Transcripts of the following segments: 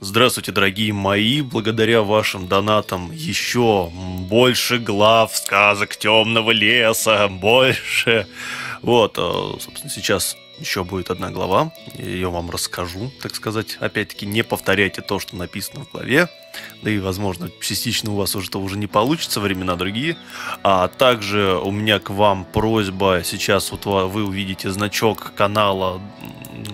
Здравствуйте, дорогие мои! Благодаря вашим донатам еще больше глав сказок темного леса, больше. Вот, э, собственно, сейчас еще будет одна глава, ее вам расскажу, так сказать. Опять-таки, не повторяйте то, что написано в главе, да и, возможно, частично у вас уже это уже не получится, времена другие. А также у меня к вам просьба, сейчас вот вы увидите значок канала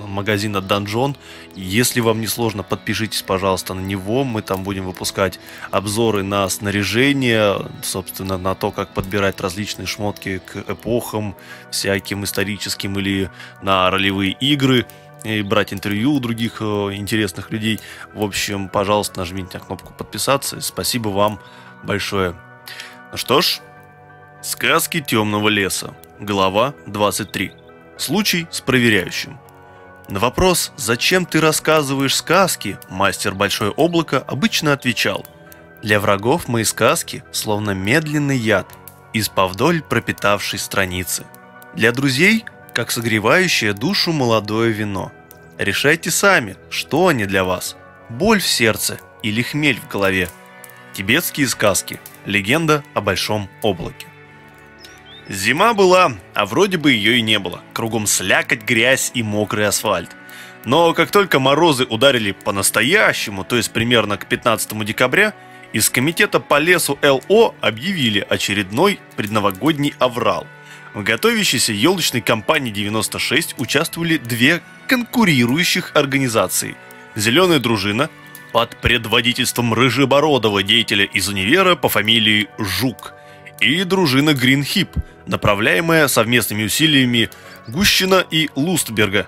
магазина Dungeon. Если вам не сложно, подпишитесь, пожалуйста, на него. Мы там будем выпускать обзоры на снаряжение, собственно, на то, как подбирать различные шмотки к эпохам, всяким историческим или на ролевые игры и брать интервью у других э, интересных людей. В общем, пожалуйста, нажмите на кнопку подписаться. Спасибо вам большое. Ну что ж, сказки темного леса. Глава 23. Случай с проверяющим. На вопрос «Зачем ты рассказываешь сказки?» мастер Большое Облако обычно отвечал «Для врагов мои сказки словно медленный яд, из повдоль пропитавшей страницы. Для друзей, как согревающее душу молодое вино. Решайте сами, что они для вас – боль в сердце или хмель в голове. Тибетские сказки. Легенда о Большом Облаке. Зима была, а вроде бы ее и не было. Кругом слякоть, грязь и мокрый асфальт. Но как только морозы ударили по-настоящему, то есть примерно к 15 декабря, из комитета по лесу ЛО объявили очередной предновогодний аврал. В готовящейся елочной кампании 96 участвовали две конкурирующих организации. «Зеленая дружина» под предводительством рыжебородого деятеля из универа по фамилии Жук – и дружина Гринхип, направляемая совместными усилиями Гущина и Лустберга.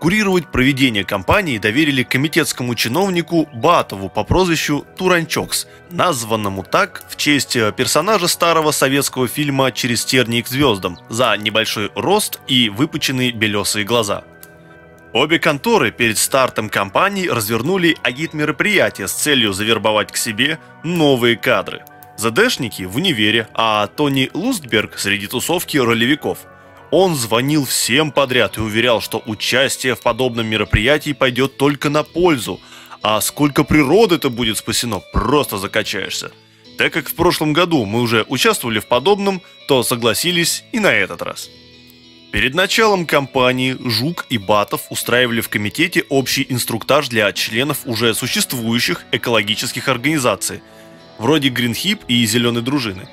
Курировать проведение кампании доверили комитетскому чиновнику Батову по прозвищу Туранчокс, названному так в честь персонажа старого советского фильма «Через тернии к звездам» за небольшой рост и выпученные белесые глаза. Обе конторы перед стартом кампании развернули агит-мероприятие с целью завербовать к себе новые кадры – ЗДшники в универе, а Тони Лустберг среди тусовки ролевиков. Он звонил всем подряд и уверял, что участие в подобном мероприятии пойдет только на пользу, а сколько природы-то будет спасено, просто закачаешься. Так как в прошлом году мы уже участвовали в подобном, то согласились и на этот раз. Перед началом кампании Жук и Батов устраивали в комитете общий инструктаж для членов уже существующих экологических организаций – вроде Гринхип и Зеленой дружины,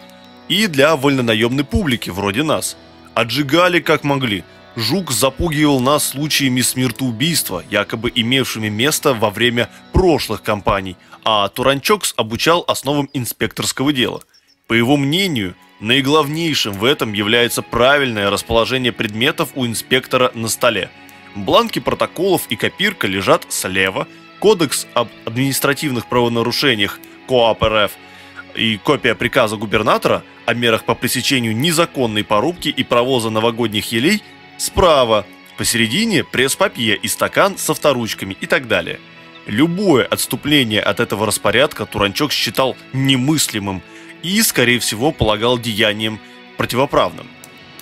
и для вольнонаемной публики, вроде нас. Отжигали как могли. Жук запугивал нас случаями смертоубийства, якобы имевшими место во время прошлых кампаний, а Туранчокс обучал основам инспекторского дела. По его мнению, наиглавнейшим в этом является правильное расположение предметов у инспектора на столе. Бланки протоколов и копирка лежат слева, кодекс об административных правонарушениях КОАП РФ и копия приказа губернатора о мерах по пресечению незаконной порубки и провоза новогодних елей справа, посередине пресс-папье и стакан со вторучками и так далее. Любое отступление от этого распорядка Туранчок считал немыслимым и, скорее всего, полагал деянием противоправным.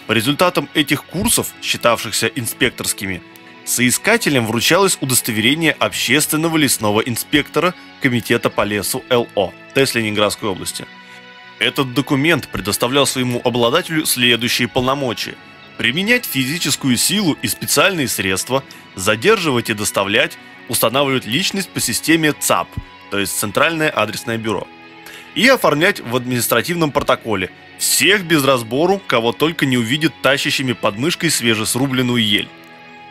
По результатам этих курсов, считавшихся инспекторскими, Соискателям вручалось удостоверение общественного лесного инспектора Комитета по лесу ЛО ТЭС Ленинградской области. Этот документ предоставлял своему обладателю следующие полномочия. Применять физическую силу и специальные средства, задерживать и доставлять, устанавливать личность по системе ЦАП, то есть Центральное адресное бюро, и оформлять в административном протоколе всех без разбору, кого только не увидит тащащими под мышкой свежесрубленную ель.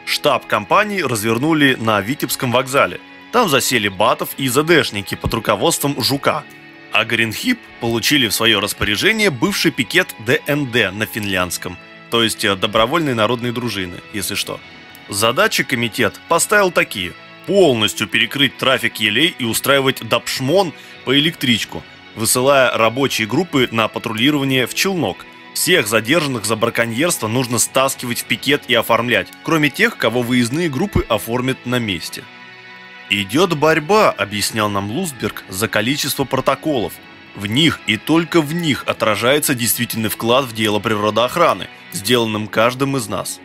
Штаб компании развернули на Витебском вокзале. Там засели Батов и ЗДшники под руководством Жука. А Гринхип получили в свое распоряжение бывший пикет ДНД на финляндском, то есть э, добровольной народной дружины, если что. Задачи комитет поставил такие. Полностью перекрыть трафик елей и устраивать дапшмон по электричку, высылая рабочие группы на патрулирование в Челнок – всех задержанных за браконьерство нужно стаскивать в пикет и оформлять, кроме тех, кого выездные группы оформят на месте. «Идет борьба», — объяснял нам Лусберг, — «за количество протоколов. В них и только в них отражается действительный вклад в дело природоохраны, сделанным каждым из нас.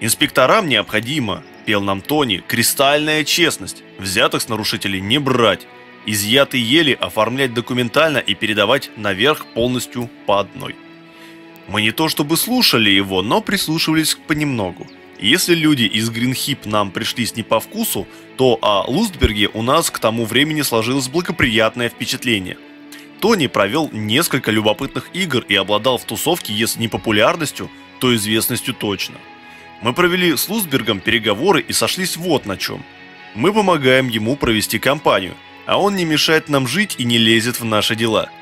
Инспекторам необходимо пел нам Тони, кристальная честность, взятых с нарушителей не брать, изъятые ели оформлять документально и передавать наверх полностью по одной. Мы не то чтобы слушали его, но прислушивались понемногу. Если люди из Гринхип нам пришлись не по вкусу, то о Лустберге у нас к тому времени сложилось благоприятное впечатление. Тони провел несколько любопытных игр и обладал в тусовке, если не популярностью, то известностью точно. Мы провели с Лустбергом переговоры и сошлись вот на чем. Мы помогаем ему провести кампанию, а он не мешает нам жить и не лезет в наши дела –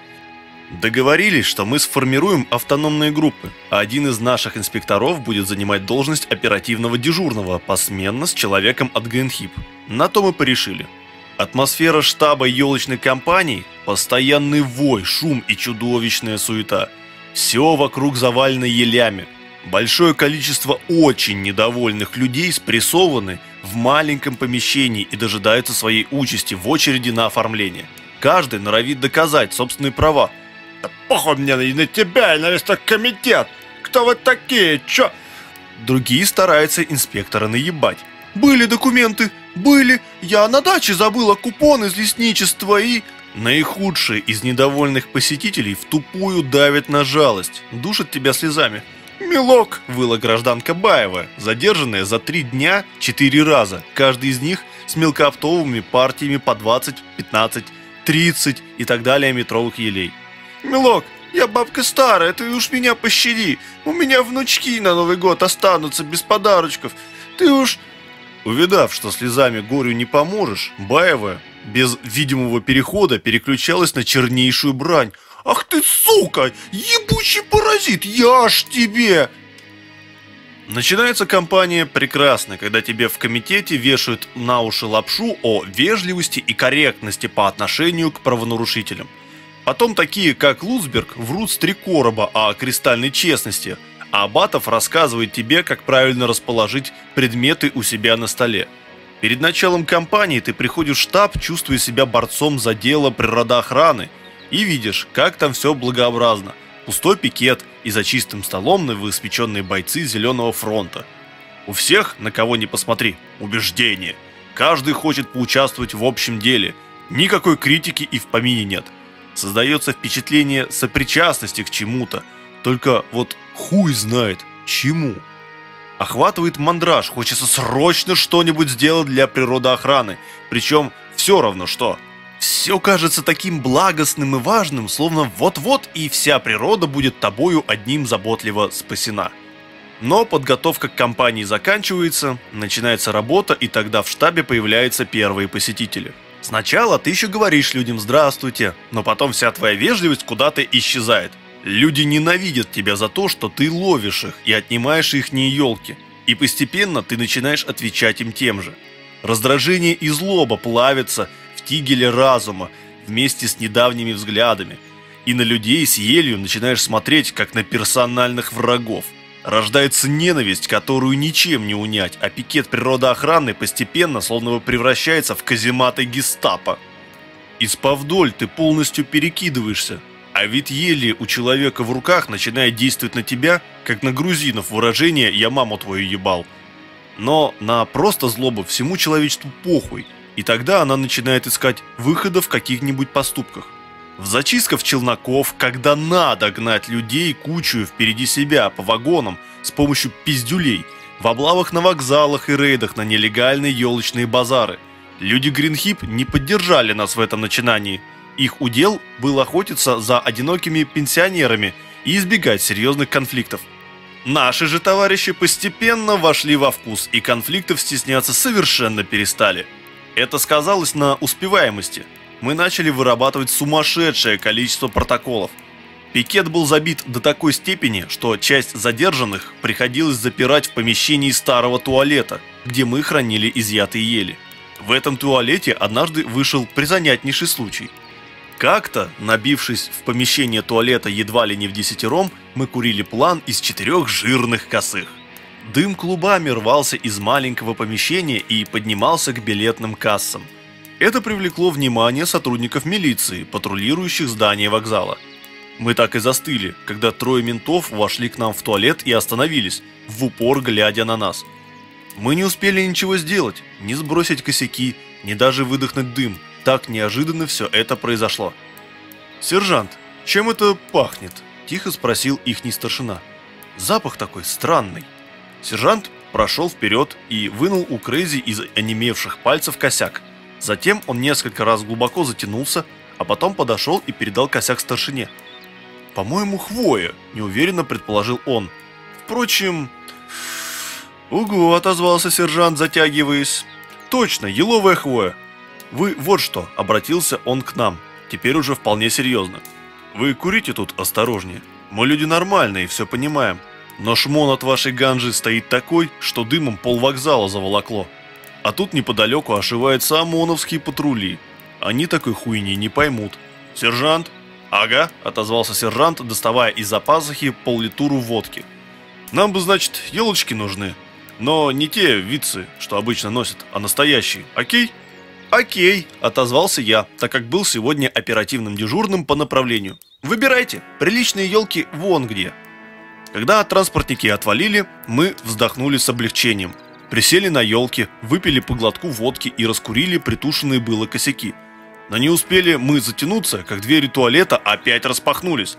Договорились, что мы сформируем автономные группы, а один из наших инспекторов будет занимать должность оперативного дежурного посменно с человеком от Гринхип. На то мы порешили. Атмосфера штаба елочной компании – постоянный вой, шум и чудовищная суета. Все вокруг завалено елями. Большое количество очень недовольных людей спрессованы в маленьком помещении и дожидаются своей участи в очереди на оформление. Каждый норовит доказать собственные права – похуй мне и на тебя, и на весь этот комитет. Кто вы такие? Чё? Другие стараются инспектора наебать. Были документы, были. Я на даче забыла купон из лесничества и... Наихудшие из недовольных посетителей в тупую давят на жалость, душат тебя слезами. «Милок!» – выла гражданка Баева, задержанная за три дня четыре раза, каждый из них с мелкооптовыми партиями по 20, 15, 30 и так далее метровых елей. «Милок, я бабка старая, ты уж меня пощади. У меня внучки на Новый год останутся без подарочков. Ты уж...» Увидав, что слезами горю не поможешь, Баева без видимого перехода переключалась на чернейшую брань. «Ах ты, сука! Ебучий паразит! Я ж тебе!» Начинается кампания прекрасно, когда тебе в комитете вешают на уши лапшу о вежливости и корректности по отношению к правонарушителям. Потом такие, как Луцберг, врут с три короба о кристальной честности, а Абатов рассказывает тебе, как правильно расположить предметы у себя на столе. Перед началом кампании ты приходишь в штаб, чувствуя себя борцом за дело природоохраны, и видишь, как там все благообразно. Пустой пикет и за чистым столом новоиспеченные бойцы Зеленого фронта. У всех, на кого ни посмотри, убеждение. Каждый хочет поучаствовать в общем деле. Никакой критики и в помине нет. Создается впечатление сопричастности к чему-то, только вот хуй знает чему. Охватывает мандраж, хочется срочно что-нибудь сделать для природоохраны, причем все равно что. Все кажется таким благостным и важным, словно вот-вот и вся природа будет тобою одним заботливо спасена. Но подготовка к кампании заканчивается, начинается работа, и тогда в штабе появляются первые посетители – Сначала ты еще говоришь людям «здравствуйте», но потом вся твоя вежливость куда-то исчезает. Люди ненавидят тебя за то, что ты ловишь их и отнимаешь их не елки. И постепенно ты начинаешь отвечать им тем же. Раздражение и злоба плавятся в тигеле разума вместе с недавними взглядами. И на людей с елью начинаешь смотреть, как на персональных врагов. Рождается ненависть, которую ничем не унять, а пикет природоохраны постепенно словно бы превращается в казематы гестапо. Из повдоль ты полностью перекидываешься, а ведь еле у человека в руках начинает действовать на тебя, как на грузинов выражение «я маму твою ебал». Но на просто злобу всему человечеству похуй, и тогда она начинает искать выхода в каких-нибудь поступках. В зачистках челноков, когда надо гнать людей кучу впереди себя по вагонам с помощью пиздюлей, в облавах на вокзалах и рейдах на нелегальные елочные базары. Люди Гринхип не поддержали нас в этом начинании. Их удел был охотиться за одинокими пенсионерами и избегать серьезных конфликтов. Наши же товарищи постепенно вошли во вкус и конфликтов стесняться совершенно перестали. Это сказалось на успеваемости – мы начали вырабатывать сумасшедшее количество протоколов. Пикет был забит до такой степени, что часть задержанных приходилось запирать в помещении старого туалета, где мы хранили изъятые ели. В этом туалете однажды вышел призанятнейший случай. Как-то, набившись в помещение туалета едва ли не в десятером, мы курили план из четырех жирных косых. Дым клубами рвался из маленького помещения и поднимался к билетным кассам. Это привлекло внимание сотрудников милиции, патрулирующих здание вокзала. Мы так и застыли, когда трое ментов вошли к нам в туалет и остановились, в упор глядя на нас. Мы не успели ничего сделать, ни сбросить косяки, ни даже выдохнуть дым. Так неожиданно все это произошло. «Сержант, чем это пахнет?» – тихо спросил ихний старшина. «Запах такой странный». Сержант прошел вперед и вынул у Крейзи из онемевших пальцев косяк. Затем он несколько раз глубоко затянулся, а потом подошел и передал косяк старшине. «По-моему, хвоя», – неуверенно предположил он. «Впрочем...» «Угу», – отозвался сержант, затягиваясь. «Точно, еловая хвоя. Вы вот что», – обратился он к нам, теперь уже вполне серьезно. «Вы курите тут осторожнее. Мы люди нормальные, все понимаем. Но шмон от вашей ганжи стоит такой, что дымом полвокзала заволокло. А тут неподалеку ошиваются ОМОНовские патрули. Они такой хуйни не поймут. Сержант? Ага, отозвался сержант, доставая из-за пазухи поллитуру водки. Нам бы, значит, елочки нужны. Но не те вицы, что обычно носят, а настоящие. Окей? Окей, отозвался я, так как был сегодня оперативным дежурным по направлению. Выбирайте, приличные елки вон где. Когда транспортники отвалили, мы вздохнули с облегчением. Присели на елке, выпили по глотку водки и раскурили притушенные было косяки. Но не успели мы затянуться, как двери туалета опять распахнулись.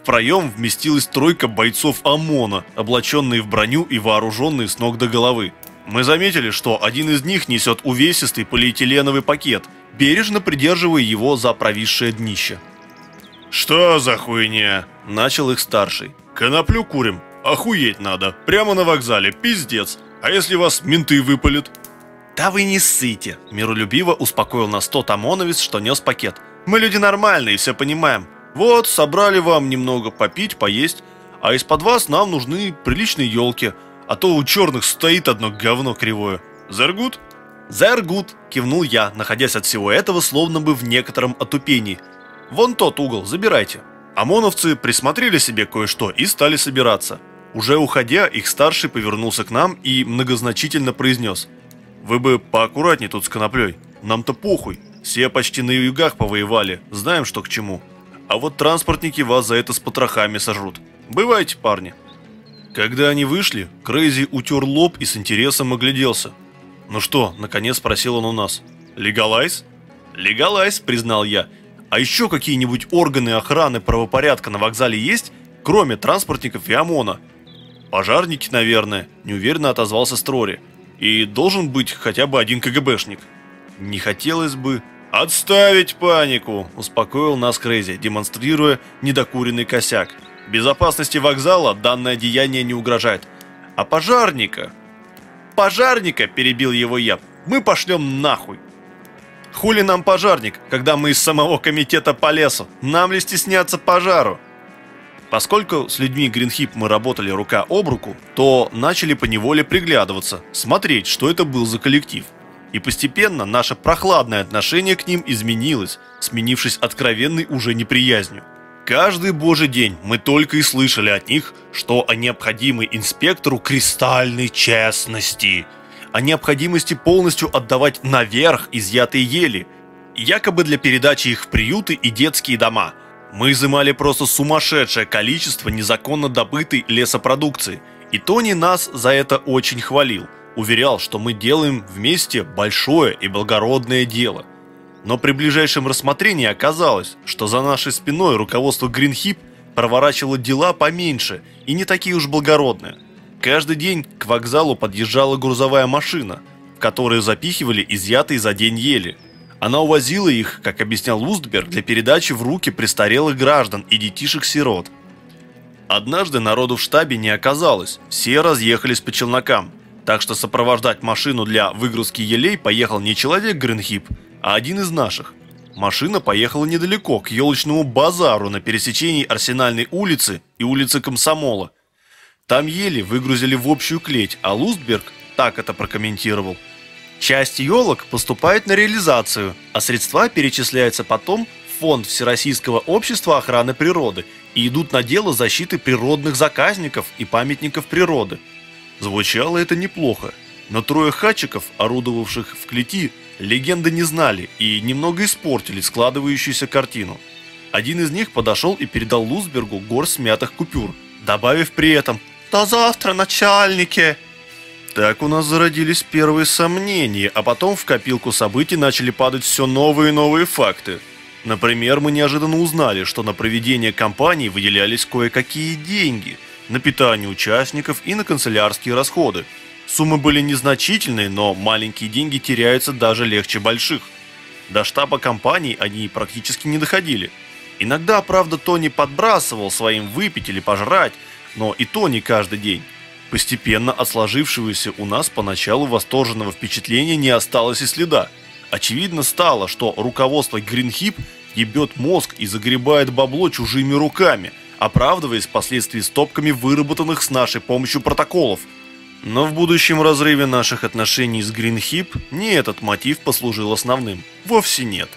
В проем вместилась тройка бойцов ОМОНа, облаченные в броню и вооруженные с ног до головы. Мы заметили, что один из них несет увесистый полиэтиленовый пакет, бережно придерживая его за провисшее днище. «Что за хуйня?» – начал их старший. Коноплю курим. Охуеть надо. Прямо на вокзале. Пиздец. А если вас менты выпалят? Да вы не ссыте. Миролюбиво успокоил нас тот ОМОНовец, что нес пакет. Мы люди нормальные, все понимаем. Вот, собрали вам немного попить, поесть. А из-под вас нам нужны приличные елки. А то у черных стоит одно говно кривое. Зергут? Зергут, кивнул я, находясь от всего этого словно бы в некотором отупении. Вон тот угол, забирайте. ОМОНовцы присмотрели себе кое-что и стали собираться. Уже уходя, их старший повернулся к нам и многозначительно произнес. «Вы бы поаккуратнее тут с коноплей. Нам-то похуй. Все почти на югах повоевали, знаем, что к чему. А вот транспортники вас за это с потрохами сожрут. Бывайте, парни». Когда они вышли, Крейзи утер лоб и с интересом огляделся. «Ну что?» – наконец спросил он у нас. «Легалайз?» «Легалайз», – признал я – а еще какие-нибудь органы охраны правопорядка на вокзале есть, кроме транспортников и ОМОНа? Пожарники, наверное, неуверенно отозвался Строри. И должен быть хотя бы один КГБшник. Не хотелось бы... «Отставить панику!» – успокоил нас Крейзи, демонстрируя недокуренный косяк. «Безопасности вокзала данное деяние не угрожает. А пожарника...» «Пожарника!» – перебил его я. «Мы пошлем нахуй!» Хули нам пожарник, когда мы из самого комитета по лесу? Нам ли стесняться пожару? Поскольку с людьми Гринхип мы работали рука об руку, то начали поневоле приглядываться, смотреть, что это был за коллектив. И постепенно наше прохладное отношение к ним изменилось, сменившись откровенной уже неприязнью. Каждый божий день мы только и слышали от них, что о необходимой инспектору кристальной честности – о необходимости полностью отдавать наверх изъятые ели, якобы для передачи их в приюты и детские дома. Мы изымали просто сумасшедшее количество незаконно добытой лесопродукции, и Тони нас за это очень хвалил, уверял, что мы делаем вместе большое и благородное дело. Но при ближайшем рассмотрении оказалось, что за нашей спиной руководство Гринхип проворачивало дела поменьше и не такие уж благородные – Каждый день к вокзалу подъезжала грузовая машина, в которую запихивали изъятые за день ели. Она увозила их, как объяснял Лустберг, для передачи в руки престарелых граждан и детишек-сирот. Однажды народу в штабе не оказалось, все разъехались по челнокам, так что сопровождать машину для выгрузки елей поехал не человек Гринхип, а один из наших. Машина поехала недалеко, к елочному базару на пересечении Арсенальной улицы и улицы Комсомола – там еле выгрузили в общую клеть, а Лустберг так это прокомментировал. Часть елок поступает на реализацию, а средства перечисляются потом в фонд Всероссийского общества охраны природы и идут на дело защиты природных заказников и памятников природы. Звучало это неплохо, но трое хатчиков, орудовавших в клети, легенды не знали и немного испортили складывающуюся картину. Один из них подошел и передал Лузбергу горсть смятых купюр, добавив при этом – до завтра, начальники!» Так у нас зародились первые сомнения, а потом в копилку событий начали падать все новые и новые факты. Например, мы неожиданно узнали, что на проведение кампании выделялись кое-какие деньги на питание участников и на канцелярские расходы. Суммы были незначительные, но маленькие деньги теряются даже легче больших. До штаба компании они практически не доходили. Иногда, правда, Тони подбрасывал своим выпить или пожрать, но и то не каждый день. Постепенно от сложившегося у нас поначалу восторженного впечатления не осталось и следа. Очевидно стало, что руководство Гринхип ебет мозг и загребает бабло чужими руками, оправдываясь впоследствии стопками выработанных с нашей помощью протоколов. Но в будущем разрыве наших отношений с Гринхип не этот мотив послужил основным. Вовсе нет.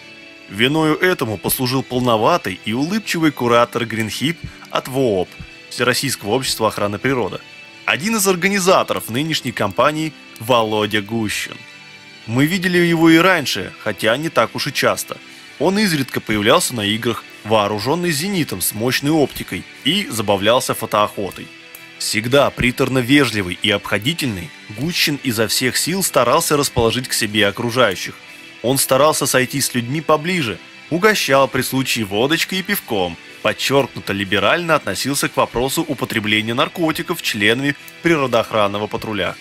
Виною этому послужил полноватый и улыбчивый куратор Гринхип от ВООП, Всероссийского общества охраны природы один из организаторов нынешней кампании Володя Гущин. Мы видели его и раньше, хотя не так уж и часто. Он изредка появлялся на играх, вооруженный зенитом с мощной оптикой и забавлялся фотоохотой. Всегда приторно вежливый и обходительный, Гущин изо всех сил старался расположить к себе окружающих. Он старался сойти с людьми поближе, угощал при случае водочкой и пивком, подчеркнуто либерально относился к вопросу употребления наркотиков членами природоохранного патруля.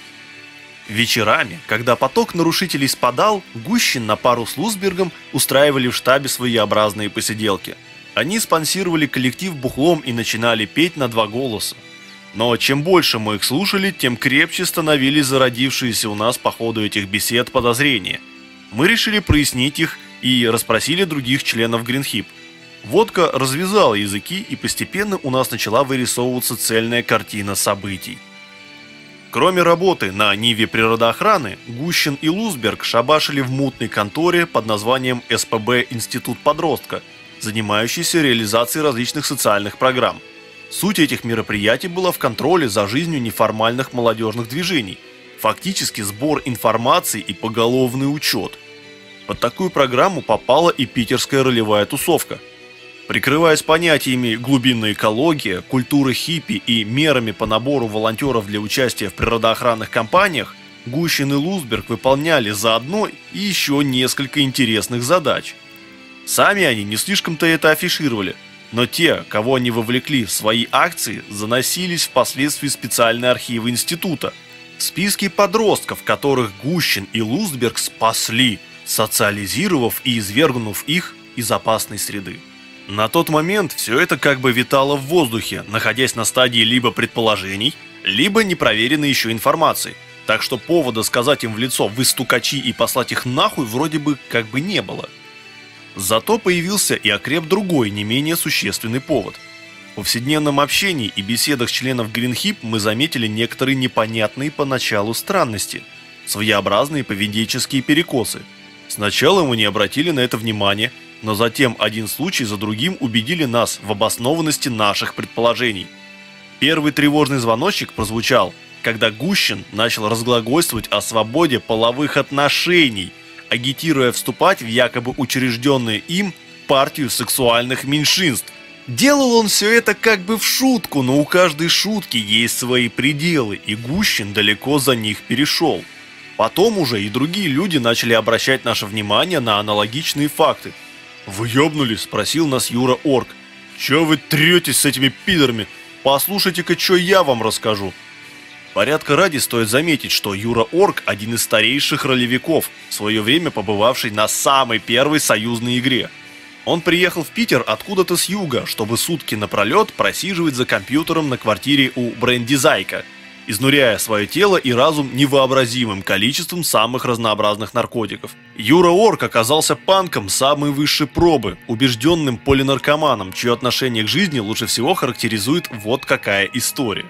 Вечерами, когда поток нарушителей спадал, Гущин на пару с Лузбергом устраивали в штабе своеобразные посиделки. Они спонсировали коллектив бухлом и начинали петь на два голоса. Но чем больше мы их слушали, тем крепче становились зародившиеся у нас по ходу этих бесед подозрения. Мы решили прояснить их и расспросили других членов Гринхип – Водка развязала языки, и постепенно у нас начала вырисовываться цельная картина событий. Кроме работы на Ниве природоохраны, Гущин и Лузберг шабашили в мутной конторе под названием СПБ «Институт подростка», занимающийся реализацией различных социальных программ. Суть этих мероприятий была в контроле за жизнью неформальных молодежных движений, фактически сбор информации и поголовный учет. Под такую программу попала и питерская ролевая тусовка – Прикрываясь понятиями глубинная экология, культура хиппи и мерами по набору волонтеров для участия в природоохранных кампаниях, Гущин и Лузберг выполняли заодно и еще несколько интересных задач. Сами они не слишком-то это афишировали, но те, кого они вовлекли в свои акции, заносились впоследствии в специальные архивы института. Списки подростков, которых Гущин и Лузберг спасли, социализировав и извергнув их из опасной среды. На тот момент все это как бы витало в воздухе, находясь на стадии либо предположений, либо непроверенной еще информации. Так что повода сказать им в лицо «вы стукачи» и послать их нахуй вроде бы как бы не было. Зато появился и окреп другой, не менее существенный повод. В повседневном общении и беседах членов Гринхип мы заметили некоторые непонятные поначалу странности, своеобразные поведенческие перекосы. Сначала мы не обратили на это внимания, но затем один случай за другим убедили нас в обоснованности наших предположений. Первый тревожный звоночек прозвучал, когда Гущин начал разглагольствовать о свободе половых отношений, агитируя вступать в якобы учрежденную им партию сексуальных меньшинств. Делал он все это как бы в шутку, но у каждой шутки есть свои пределы, и Гущин далеко за них перешел. Потом уже и другие люди начали обращать наше внимание на аналогичные факты – «Вы ёбнулись?» – спросил нас Юра Орк. «Чё вы третесь с этими пидорами? Послушайте-ка, что я вам расскажу». Порядка ради стоит заметить, что Юра Орк – один из старейших ролевиков, в свое время побывавший на самой первой союзной игре. Он приехал в Питер откуда-то с юга, чтобы сутки напролет просиживать за компьютером на квартире у Бренди Зайка – изнуряя свое тело и разум невообразимым количеством самых разнообразных наркотиков. Юра Орк оказался панком самой высшей пробы, убежденным полинаркоманом, чье отношение к жизни лучше всего характеризует вот какая история.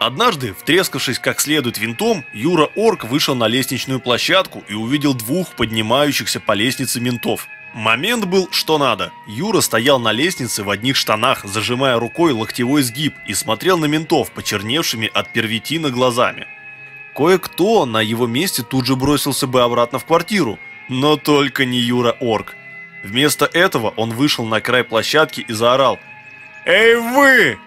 Однажды, втрескавшись как следует винтом, Юра Орк вышел на лестничную площадку и увидел двух поднимающихся по лестнице ментов – Момент был что надо. Юра стоял на лестнице в одних штанах, зажимая рукой локтевой сгиб и смотрел на ментов, почерневшими от первитина глазами. Кое-кто на его месте тут же бросился бы обратно в квартиру, но только не Юра Орк. Вместо этого он вышел на край площадки и заорал «Эй вы!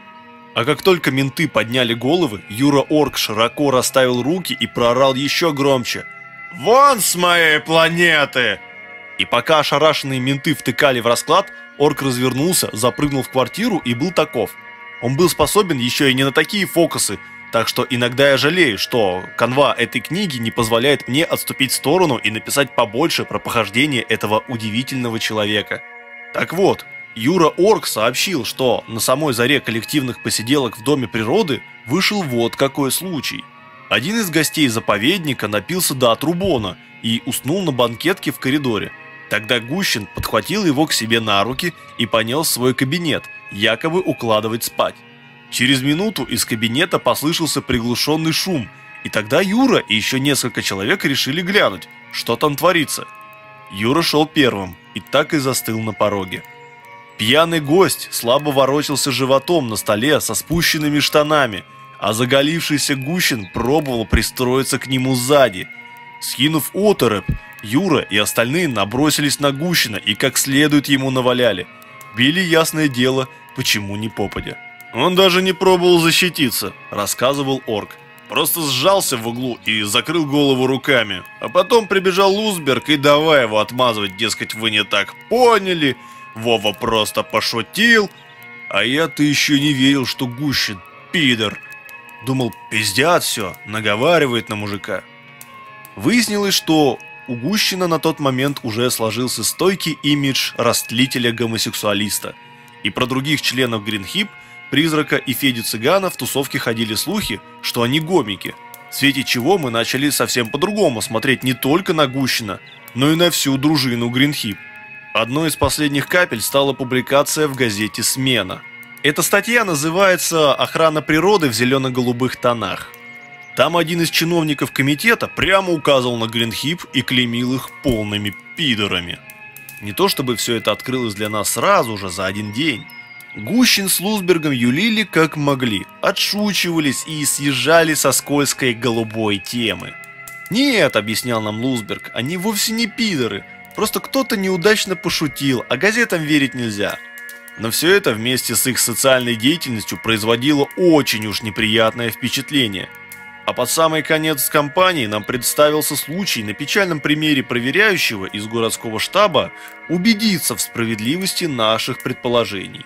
А как только менты подняли головы, Юра Орк широко расставил руки и проорал еще громче. «Вон с моей планеты!» И пока ошарашенные менты втыкали в расклад, Орк развернулся, запрыгнул в квартиру и был таков. Он был способен еще и не на такие фокусы, так что иногда я жалею, что канва этой книги не позволяет мне отступить в сторону и написать побольше про похождение этого удивительного человека. Так вот, Юра Орк сообщил, что на самой заре коллективных посиделок в Доме природы вышел вот какой случай. Один из гостей заповедника напился до отрубона и уснул на банкетке в коридоре. Тогда Гущин подхватил его к себе на руки и понес в свой кабинет, якобы укладывать спать. Через минуту из кабинета послышался приглушенный шум, и тогда Юра и еще несколько человек решили глянуть, что там творится. Юра шел первым и так и застыл на пороге. Пьяный гость слабо ворочался животом на столе со спущенными штанами, а заголившийся Гущин пробовал пристроиться к нему сзади. Скинув оторопь, Юра и остальные набросились на Гущина и как следует ему наваляли. Били ясное дело, почему не попадя. «Он даже не пробовал защититься», – рассказывал орк. Просто сжался в углу и закрыл голову руками. А потом прибежал Лузберг и давай его отмазывать, дескать, вы не так поняли. Вова просто пошутил. А я-то еще не верил, что Гущин пидор. Думал, пиздят все, наговаривает на мужика. Выяснилось, что у Гущина на тот момент уже сложился стойкий имидж растлителя-гомосексуалиста. И про других членов Гринхип – Призрака и Феди Цыгана в тусовке ходили слухи, что они гомики, в свете чего мы начали совсем по-другому смотреть не только на Гущина, но и на всю дружину Гринхип. Одной из последних капель стала публикация в газете «Смена». Эта статья называется «Охрана природы в зелено-голубых тонах». Там один из чиновников комитета прямо указывал на Гринхип и клеймил их полными пидорами. Не то чтобы все это открылось для нас сразу же, за один день. Гущин с Лузбергом юлили как могли, отшучивались и съезжали со скользкой голубой темы. «Нет», — объяснял нам Лузберг, — «они вовсе не пидоры, просто кто-то неудачно пошутил, а газетам верить нельзя». Но все это вместе с их социальной деятельностью производило очень уж неприятное впечатление. А под самый конец кампании нам представился случай на печальном примере проверяющего из городского штаба убедиться в справедливости наших предположений.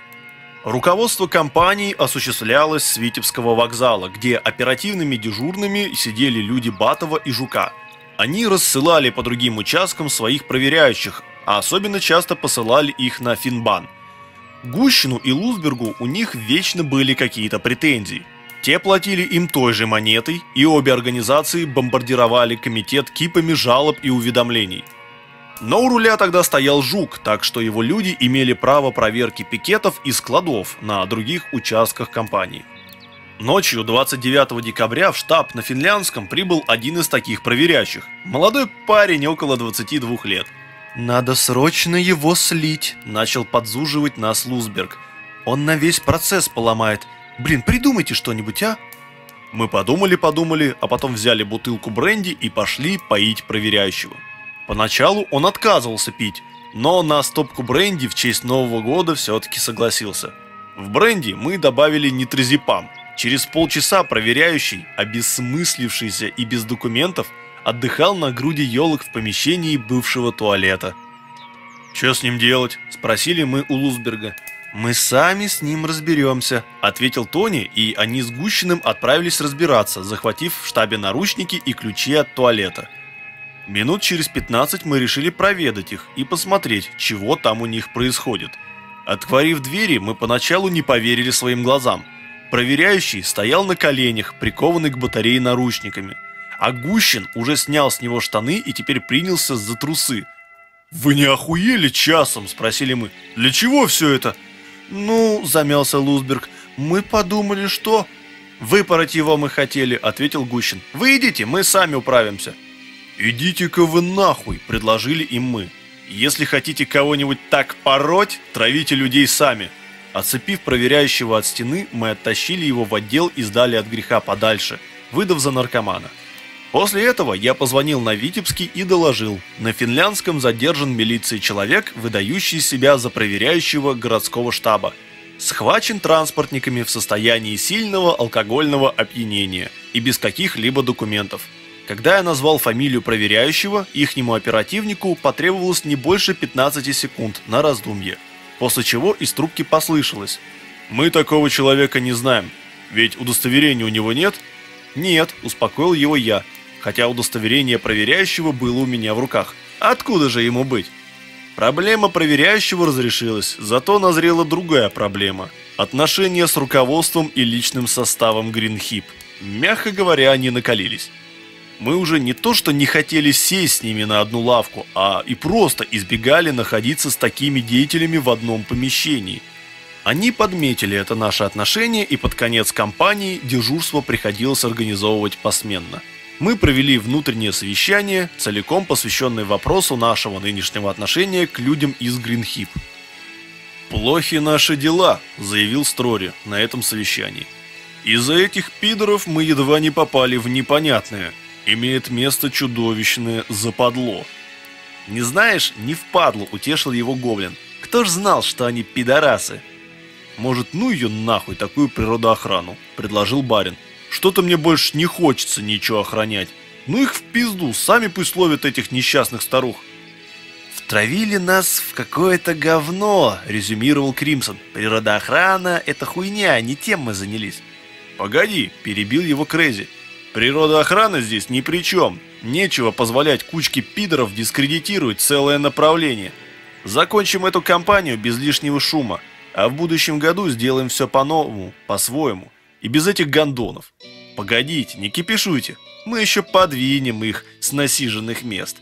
Руководство компании осуществлялось с Витебского вокзала, где оперативными дежурными сидели люди Батова и Жука. Они рассылали по другим участкам своих проверяющих, а особенно часто посылали их на Финбан. Гущину и Лузбергу у них вечно были какие-то претензии. Те платили им той же монетой, и обе организации бомбардировали комитет кипами жалоб и уведомлений – но у руля тогда стоял Жук, так что его люди имели право проверки пикетов и складов на других участках компании. Ночью 29 декабря в штаб на Финляндском прибыл один из таких проверяющих. Молодой парень около 22 лет. «Надо срочно его слить», – начал подзуживать нас Лузберг. «Он на весь процесс поломает. Блин, придумайте что-нибудь, а?» Мы подумали-подумали, а потом взяли бутылку бренди и пошли поить проверяющего. Поначалу он отказывался пить, но на стопку бренди в честь Нового года все-таки согласился. В бренди мы добавили нитрозепам. Через полчаса проверяющий, обессмыслившийся и без документов, отдыхал на груди елок в помещении бывшего туалета. «Что с ним делать?» – спросили мы у Лузберга. «Мы сами с ним разберемся», – ответил Тони, и они с Гущиным отправились разбираться, захватив в штабе наручники и ключи от туалета – Минут через 15 мы решили проведать их и посмотреть, чего там у них происходит. Отворив двери, мы поначалу не поверили своим глазам. Проверяющий стоял на коленях, прикованный к батарее наручниками. А Гущин уже снял с него штаны и теперь принялся за трусы. «Вы не охуели часом?» – спросили мы. «Для чего все это?» «Ну, – замялся Лузберг, – мы подумали, что...» «Выпороть его мы хотели», – ответил Гущин. «Вы идите, мы сами управимся». «Идите-ка вы нахуй!» – предложили им мы. «Если хотите кого-нибудь так пороть, травите людей сами!» Оцепив проверяющего от стены, мы оттащили его в отдел и сдали от греха подальше, выдав за наркомана. После этого я позвонил на Витебский и доложил. На финляндском задержан милицией человек, выдающий себя за проверяющего городского штаба. Схвачен транспортниками в состоянии сильного алкогольного опьянения и без каких-либо документов. Когда я назвал фамилию проверяющего, ихнему оперативнику потребовалось не больше 15 секунд на раздумье, после чего из трубки послышалось. «Мы такого человека не знаем, ведь удостоверения у него нет?» «Нет», – успокоил его я, хотя удостоверение проверяющего было у меня в руках. Откуда же ему быть? Проблема проверяющего разрешилась, зато назрела другая проблема – отношения с руководством и личным составом Гринхип. Мягко говоря, они накалились. Мы уже не то что не хотели сесть с ними на одну лавку, а и просто избегали находиться с такими деятелями в одном помещении. Они подметили это наше отношение, и под конец кампании дежурство приходилось организовывать посменно мы провели внутреннее совещание, целиком посвященное вопросу нашего нынешнего отношения к людям из Гринхип. «Плохи наши дела», – заявил Строри на этом совещании. «Из-за этих пидоров мы едва не попали в непонятное. Имеет место чудовищное западло». «Не знаешь, не впадло», – утешил его Гоблин. «Кто ж знал, что они пидорасы?» «Может, ну ее нахуй, такую природоохрану», – предложил барин. Что-то мне больше не хочется ничего охранять. Ну их в пизду, сами пусть ловят этих несчастных старух. «Втравили нас в какое-то говно», — резюмировал Кримсон. «Природоохрана — это хуйня, не тем мы занялись». «Погоди», — перебил его Крейзи. «Природоохрана здесь ни при чем. Нечего позволять кучке пидоров дискредитировать целое направление. Закончим эту кампанию без лишнего шума, а в будущем году сделаем все по-новому, по-своему». И без этих гондонов. Погодите, не кипишуйте. Мы еще подвинем их с насиженных мест.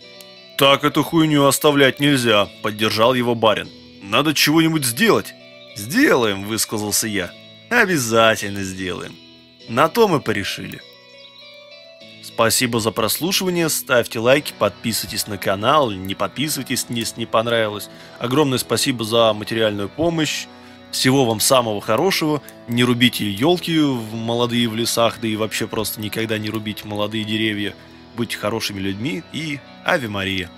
Так эту хуйню оставлять нельзя, поддержал его барин. Надо чего-нибудь сделать. Сделаем, высказался я. Обязательно сделаем. На то мы порешили. Спасибо за прослушивание, ставьте лайки, подписывайтесь на канал, не подписывайтесь, если не понравилось. Огромное спасибо за материальную помощь. Всего вам самого хорошего. Не рубите елки молодые в лесах, да и вообще просто никогда не рубите молодые деревья. Будьте хорошими людьми и Ави Мария.